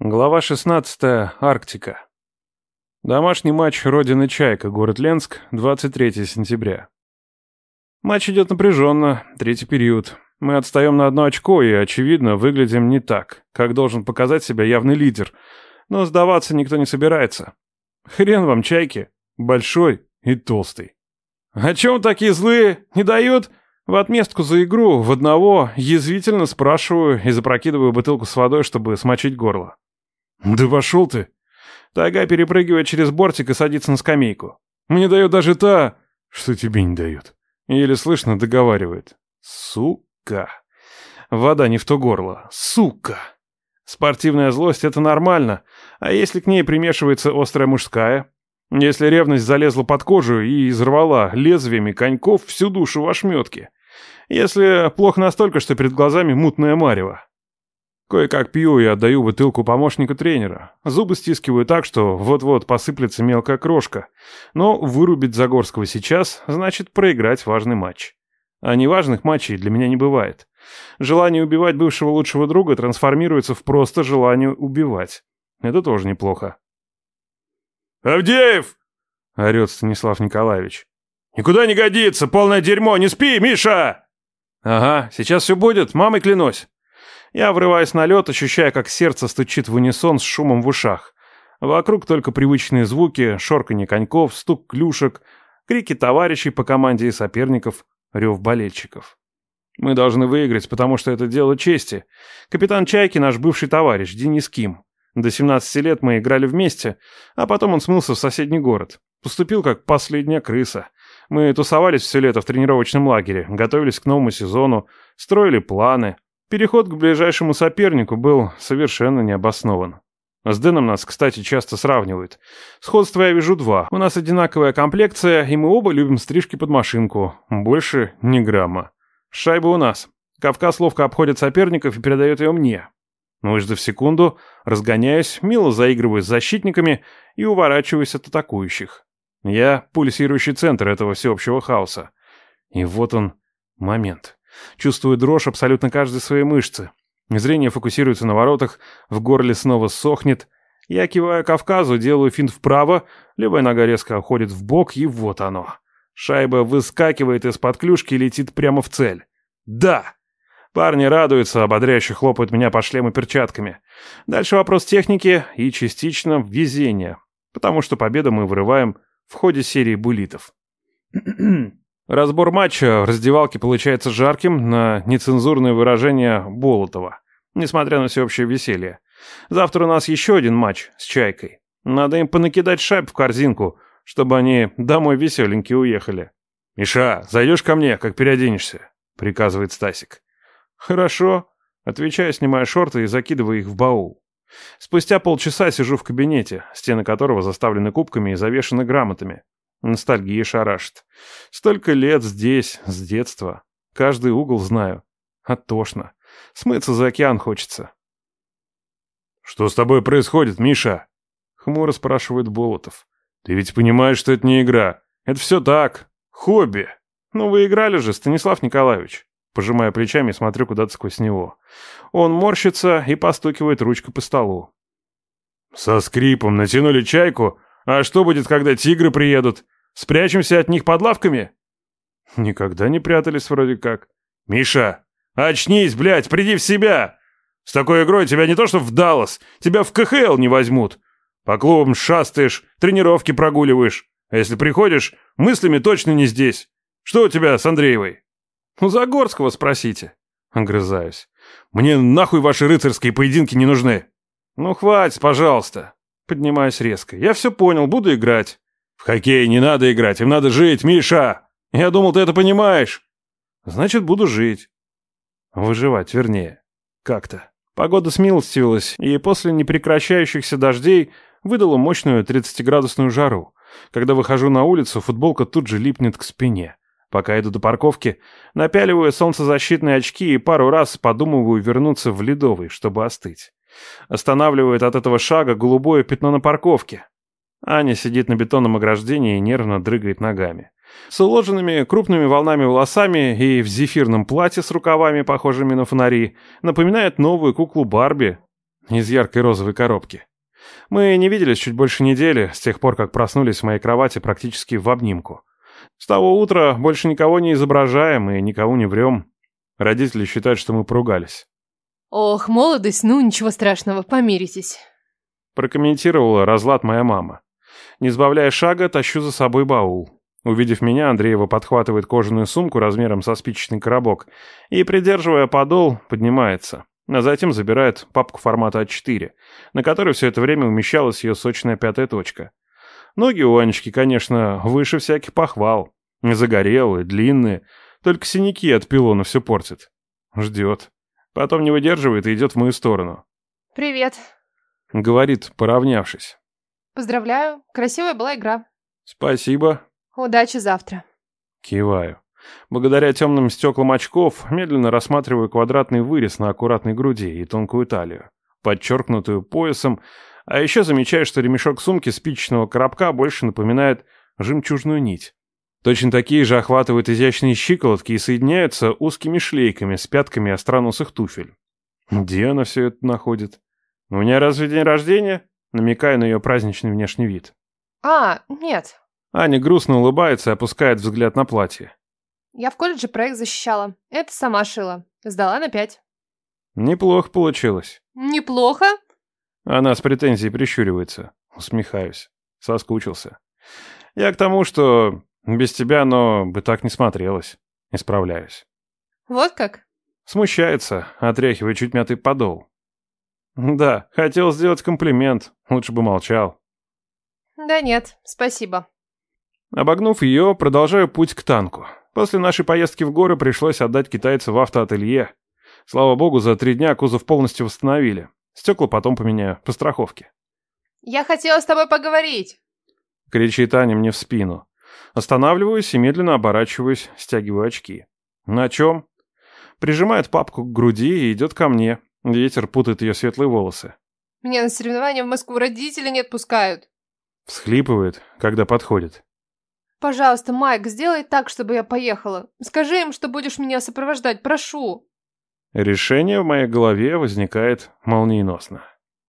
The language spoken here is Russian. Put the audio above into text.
Глава 16. Арктика. Домашний матч Родины Чайка, город Ленск, 23 сентября. Матч идет напряженно, третий период. Мы отстаем на одно очко и, очевидно, выглядим не так, как должен показать себя явный лидер. Но сдаваться никто не собирается. Хрен вам, Чайки. Большой и толстый. «О чем такие злые? Не дают?» В отместку за игру в одного язвительно спрашиваю и запрокидываю бутылку с водой, чтобы смочить горло. «Да пошел ты!» Тага перепрыгивает через бортик и садится на скамейку. «Мне дает даже та, что тебе не дают». Еле слышно договаривает. «Сука!» Вода не в то горло. «Сука!» Спортивная злость — это нормально, а если к ней примешивается острая мужская? Если ревность залезла под кожу и изорвала лезвиями коньков всю душу в ошметке? Если плохо настолько, что перед глазами мутное марево? Кое-как пью и отдаю бутылку помощнику тренера. Зубы стискиваю так, что вот-вот посыплется мелкая крошка. Но вырубить Загорского сейчас значит проиграть важный матч. А неважных матчей для меня не бывает. Желание убивать бывшего лучшего друга трансформируется в просто желание убивать. Это тоже неплохо. «Авдеев!» — орет Станислав Николаевич. «Никуда не годится! Полное дерьмо! Не спи, Миша!» «Ага, сейчас все будет, мамой клянусь!» Я врываюсь на лед, ощущая, как сердце стучит в унисон с шумом в ушах. Вокруг только привычные звуки, шорканье коньков, стук клюшек, крики товарищей по команде и соперников, рев болельщиков. Мы должны выиграть, потому что это дело чести. Капитан Чайки наш бывший товарищ, Денис Ким. До 17 лет мы играли вместе, а потом он смылся в соседний город. Поступил как последняя крыса. Мы тусовались все лето в тренировочном лагере, готовились к новому сезону, строили планы, Переход к ближайшему сопернику был совершенно необоснован. С Дэном нас, кстати, часто сравнивают. Сходства я вижу два. У нас одинаковая комплекция, и мы оба любим стрижки под машинку. Больше ни грамма. Шайба у нас. Кавказ ловко обходит соперников и передает ее мне. Выждав секунду, разгоняюсь, мило заигрываю с защитниками и уворачиваюсь от атакующих. Я пульсирующий центр этого всеобщего хаоса. И вот он, момент. Чувствую дрожь абсолютно каждой своей мышцы. Зрение фокусируется на воротах, в горле снова сохнет. Я киваю Кавказу, делаю финт вправо, левая нога резко уходит в бок, и вот оно. Шайба выскакивает из-под клюшки и летит прямо в цель. «Да!» Парни радуются, ободряюще хлопают меня по шлему перчатками. Дальше вопрос техники и частично везения, потому что победу мы вырываем в ходе серии булитов. Разбор матча в раздевалке получается жарким на нецензурное выражение Болотова, несмотря на всеобщее веселье. Завтра у нас еще один матч с Чайкой. Надо им понакидать шайб в корзинку, чтобы они домой веселенькие уехали. «Миша, зайдешь ко мне, как переоденешься?» — приказывает Стасик. «Хорошо», — отвечаю, снимая шорты и закидывая их в баул. Спустя полчаса сижу в кабинете, стены которого заставлены кубками и завешаны грамотами. Ностальгия шарашит. Столько лет здесь, с детства. Каждый угол знаю. А тошно. Смыться за океан хочется. «Что с тобой происходит, Миша?» Хмуро спрашивает Болотов. «Ты ведь понимаешь, что это не игра. Это все так. Хобби». «Ну вы играли же, Станислав Николаевич». Пожимая плечами, смотрю куда-то сквозь него. Он морщится и постукивает ручкой по столу. «Со скрипом натянули чайку, а что будет, когда тигры приедут? Спрячемся от них под лавками?» «Никогда не прятались вроде как». «Миша, очнись, блядь, приди в себя! С такой игрой тебя не то что в Даллас, тебя в КХЛ не возьмут. По клубам шастаешь, тренировки прогуливаешь. А если приходишь, мыслями точно не здесь. Что у тебя с Андреевой?» «У Загорского спросите». Огрызаюсь. «Мне нахуй ваши рыцарские поединки не нужны». «Ну, хватит, пожалуйста». Поднимаюсь резко. «Я все понял, буду играть». «В хоккей не надо играть, им надо жить, Миша! Я думал, ты это понимаешь!» «Значит, буду жить». Выживать, вернее. Как-то. Погода смилостивилась, и после непрекращающихся дождей выдала мощную 30-градусную жару. Когда выхожу на улицу, футболка тут же липнет к спине. Пока иду до парковки, напяливаю солнцезащитные очки и пару раз подумываю вернуться в ледовый, чтобы остыть. Останавливает от этого шага голубое пятно на парковке. Аня сидит на бетонном ограждении и нервно дрыгает ногами. С уложенными крупными волнами волосами и в зефирном платье с рукавами, похожими на фонари, напоминает новую куклу Барби. из яркой розовой коробки. Мы не виделись чуть больше недели, с тех пор, как проснулись в моей кровати практически в обнимку. С того утра больше никого не изображаем и никого не врем. Родители считают, что мы поругались. Ох, молодость, ну ничего страшного, помиритесь. Прокомментировала разлад моя мама. Не сбавляя шага, тащу за собой баул. Увидев меня, Андреева подхватывает кожаную сумку размером со спичечный коробок и, придерживая подол, поднимается. А затем забирает папку формата А4, на которой все это время умещалась ее сочная пятая точка. Ноги у Анечки, конечно, выше всяких похвал. Загорелые, длинные, только синяки от пилона все портят. Ждет. Потом не выдерживает и идет в мою сторону. «Привет», — говорит, поравнявшись. «Поздравляю, красивая была игра». «Спасибо». «Удачи завтра». Киваю. Благодаря темным стеклам очков медленно рассматриваю квадратный вырез на аккуратной груди и тонкую талию, подчеркнутую поясом, а еще замечаю, что ремешок сумки спичечного коробка больше напоминает жемчужную нить. Точно такие же охватывают изящные щиколотки и соединяются узкими шлейками с пятками остроносых туфель. Где она все это находит? У меня разве день рождения? Намекаю на ее праздничный внешний вид. А, нет. Аня грустно улыбается и опускает взгляд на платье. Я в колледже проект защищала. Это сама шила. Сдала на пять. Неплохо получилось. Неплохо? Она с претензией прищуривается. Усмехаюсь. Соскучился. Я к тому, что без тебя оно бы так не смотрелось. Исправляюсь. Вот как? Смущается, отряхивая чуть мятый подол. Да, хотел сделать комплимент. Лучше бы молчал. Да нет, спасибо. Обогнув ее, продолжаю путь к танку. После нашей поездки в горы пришлось отдать китайца в автоателье. Слава богу, за три дня кузов полностью восстановили. Стекла потом поменяю, по страховке. «Я хотела с тобой поговорить!» Кричит Аня мне в спину. Останавливаюсь и медленно оборачиваюсь, стягиваю очки. На чем? Прижимает папку к груди и идет ко мне. Ветер путает ее светлые волосы. «Меня на соревнования в Москву родители не отпускают!» Всхлипывает, когда подходит. «Пожалуйста, Майк, сделай так, чтобы я поехала. Скажи им, что будешь меня сопровождать, прошу!» Решение в моей голове возникает молниеносно.